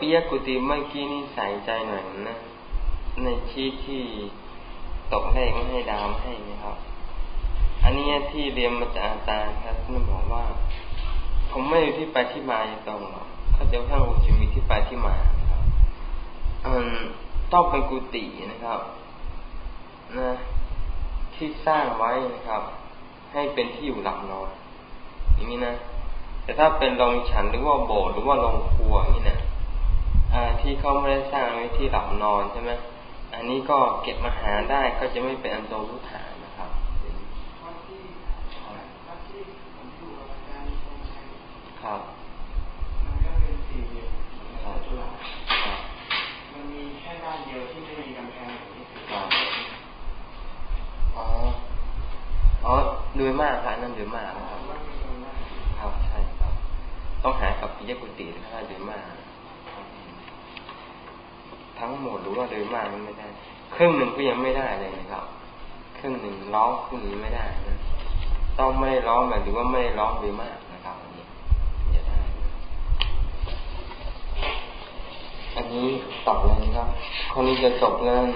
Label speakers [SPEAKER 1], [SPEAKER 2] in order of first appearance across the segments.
[SPEAKER 1] ปิยกุติเมื่อกี้นี่ใส่ใจหน่อยนะ ในชีที่ตกเลขไม่ให้ดาวให้นะครับ อันนี้ที่เรียนมาจากอาจารย์ครับท่านบอกว่า ผมไม่รู้ที่ไปที่มาตรงหรอกเขาจะข้างอุจมีที่ไปที่มาครับอืมต้องเป็นกุฏินะครับ นะ ที่สร้างไว้นะครับ ให้เป็นที่อยู่หลับนอนอย่างนี้นะแต่ถ้าเป็นโรงฉันหรือว่าโบสถ์หรือว่าโรงครัวอย่างนี้นะ ที่เขาไม่ได้สร้างไว้ที่หลับนอนใช่ไหมอันนี้ก็เก็บมาหาได้ก็จะไม่เป็นอันโตรุฐานนะครับครับ
[SPEAKER 2] มันก็เป็นสี่เหลี่ยมครับมันมีแค่ด้านเดียวที่ไม่มีกำแพงนี่คือ
[SPEAKER 1] อ๋ออ๋อดูมากครับนั่นดูมากครับครับใช่ครับ ต้องหากับปิยกุฏิถ้าดูมาก ทั้งหมดหรือว่าโดยมากมันไม่ได้ ครึ่งหนึ่งก็ยังไม่ได้เลยนะครับ ครึ่งหนึ่งร้องครึ่งนี้ไม่ได้นะต้องไม่ได้ร้องแบบหรือว่าไม่ได้ร้องโดยมากนะครับ อันนี้จะได้ อันนี้ตอบเลยนะครับคนนี้จะจบเรื่อง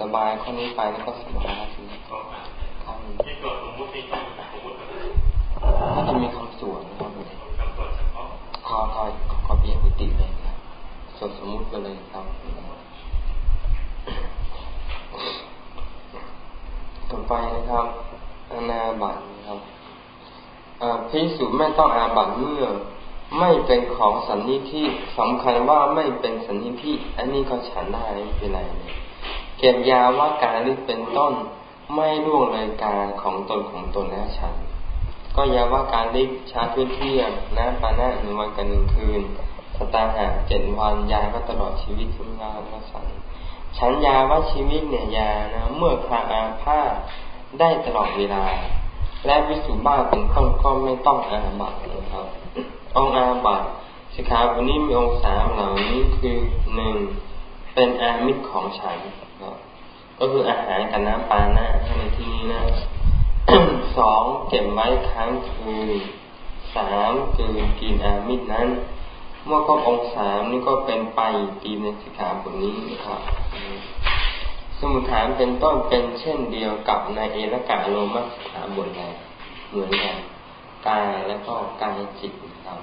[SPEAKER 1] สบายคนนี้ไปแล้วก็สบายทีนี้ครับที่ตัวสมมติที่ต้องสมมติก็จะมีคำสวนนะครับขอขอขอเพียงกุติเลย สมมุติไปเลยครับต่อไปนะครับอนาบัตนะครับพิสูจไม่ต้องอาบัตเมื่อ ไม่เป็นของสันนิธิสำคัญว่าไม่เป็นสันนิธิอันนี้ก็ฉันได้ไม่เป็นไรเลยเก็บยาว่าการลิเป็นต้นไม่ล่วงเลยการของตนของตนแล้วฉัน ก็ยาว่าการลิชาพื้นที่ยงนะปานะหนึ่งวันกันหนึ่งคืน ตาหาเจ็ดวันยาก็ตลอดชีวิตคุณงานพระสันฉันยาว่าชีวิตเนี่ยยานะ เมื่อคราอาพาธได้ตลอดเวลา และวิสุบ้าเป็นต้นก็ไม่ต้องอาบัตนะครับ องอาบัตสิขาวันนี้มีองค์สามเหล่านี้คือหนึ่งเป็นอามิตรของฉันก็คืออาหารกับน้ำปานะในที่นี้นะสองเก็บไว้ค้างคืนสามคือกินอามิตรนั้น เมื่อครบองศานี่ก็เป็นไปตีในสิกขาบทนี้นะครับ สมุทฐานเป็นต้นเป็นเช่นเดียวกับในเอรกาโลมัสิกขาบทแรกเหมือนกันกายและก็กายจิตเรา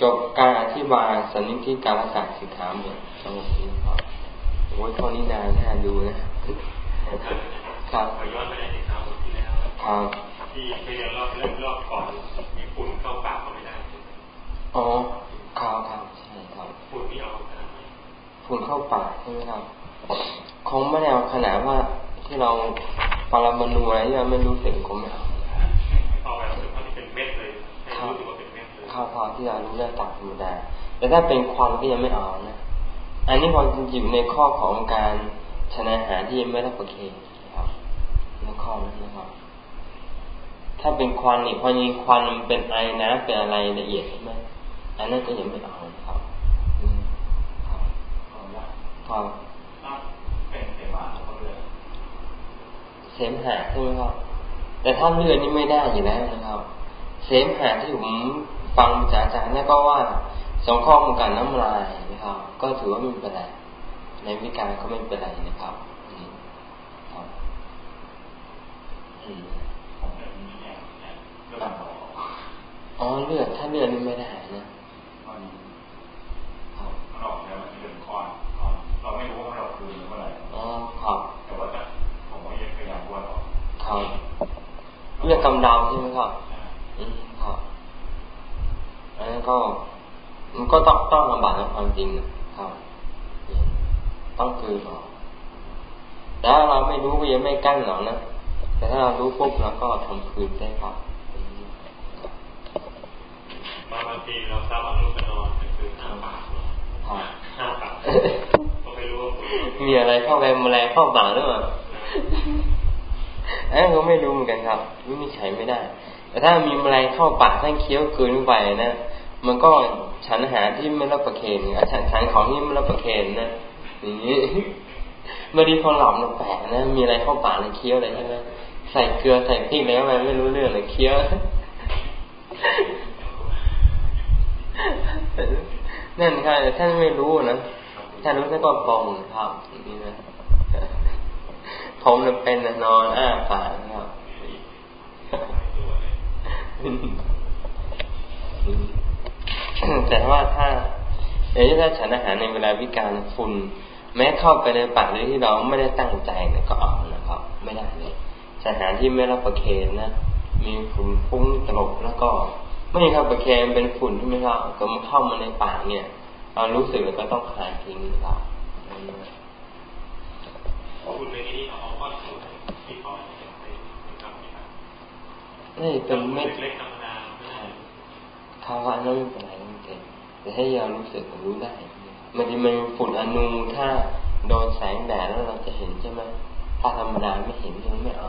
[SPEAKER 1] จบการอธิบายสนิธิการศาสตร์สิกขาบททั้งหมดนี้ครับโอ้ยข้อนี้นานน่าดูนะครับย้อนไปในสิกขาบทที่แล้วครับที่ไปเรียนรอบเริ่มรอบก่อนมีฝุ่นเข้าปากก็ไม่ได้อ๋อครับครับใช่ครับฝุ่นที่เอา ฝุ่นเข้าปากใช่ไหมครับ คงไม่ได้เอาขนาดว่าที่เราปรมาณูอะไรที่เราไม่รู้สึกคงไม่เอาเอาแบบที่เป็นเม็ดเลยรู้สึกว่าเป็นเม็ดเลยข้าวพอที่เรารู้ได้ตักธรรมดา แต่ถ้าเป็นควันก็ยังไม่เอานะ อันนี้พอจริงอยู่ในข้อของการชนะหาที่ไม่ได้ประเคนครับในข้อนั้นนะครับ ถ้าเป็นควันนี่พอยิงควันมันเป็นไอนะเป็นอะไรละเอียดใช่ไหมอันนั้นก็ยังไม่เอาครับ ครับเป็นเสมหะเขาเลือเสมหะใช่ไหมครับ แต่ถ้าเลือดนี่ไม่ได้อยู่แล้วนะครับ เสมหะที่ผมฟังจากอาจารย์นี่ก็ว่าสองข้อมูลการน้ำลายนะครับ ก็ถือว่าไม่เป็นไรในวิการก็ไม่เป็นไรนะครับครับอ๋อเลือดถ้าเลือดนี่ไม่ได้นะ
[SPEAKER 2] ออกแล้วมันเป็นคอนเราไม่รู้ว่ามันออกคืนเมื่อไหร่อ๋อ
[SPEAKER 1] ครับ
[SPEAKER 2] แต่ว่าผมก็ยังพยายามบ้วนออก
[SPEAKER 1] ครับ เลือดกำเดาใช่ไหมครับ อืมครับอันนั้นก็มันก็ต้องต้องลำบากในความจริงครับต้องคือออกแต่ถ้าเราไม่รู้ก็ยังไม่กั้นหรอกนะแต่ถ้าเรารู้ปุ๊บเราก็ทำคืนได้ครับ
[SPEAKER 2] บางทีเราทราบว่าลูกกระนอนคือห้าบาท
[SPEAKER 1] มีอะไรเข้าไปแมลงเข้าปากหรือเปล่า อันนี้เราไม่รู้เหมือนกันครับวินิจฉัยไม่ได้ แต่ถ้ามีแมลงเข้าปากท่านเคี้ยวคืนไปนะมันก็ฉันอาหารที่ไม่รับประเคนอาฉันฉันของที่ไม่รับประเคนนะอย่างนี้เมื่อดีพอหลับมันแปลกนะ มีอะไรเข้าปากเลยเคี้ยวอะไรใช่ไหมใส่เกลือใส่พริกอะไรเข้าไปไม่รู้เรื่องเลยเคี้ยวนั่นครับท่านไม่รู้นะท่านรู้ท่านก็ปองครับอย่างนี้นะ ผมเป็นนอนอ้าปากครับแต่ว่าถ้าอย่างที่ถ้าฉันอาหารในเวลาวิการฝุ่นแม้เข้าไปในปากโดยที่เราไม่ได้ตั้งใจเนี่ยก็เอานะครับ ไม่ได้เลยฉันอาหารที่ไม่รับประเคนนะมีฝุ่นฟุ้งตลบแล้วก็ ไม่ครับประเคนเป็นฝุ่นที่ไม่เข้าก็มันเข้ามาในปากเนี่ย เรารู้สึกแล้วก็ต้องคลายทิ้งครับ นี่เป็นเม็ด
[SPEAKER 3] เล็กธรรมดา
[SPEAKER 1] เขาว่านั่นไม่เป็นไรไม่เป็นแต่ให้เรารู้สึกรู้ได้มันจะเป็นฝุ่นอนูถ้าโดนแสงแดดแล้วเราจะเห็นใช่ไหมถ้าธรรมดาไม่เห็นยังไม่เอา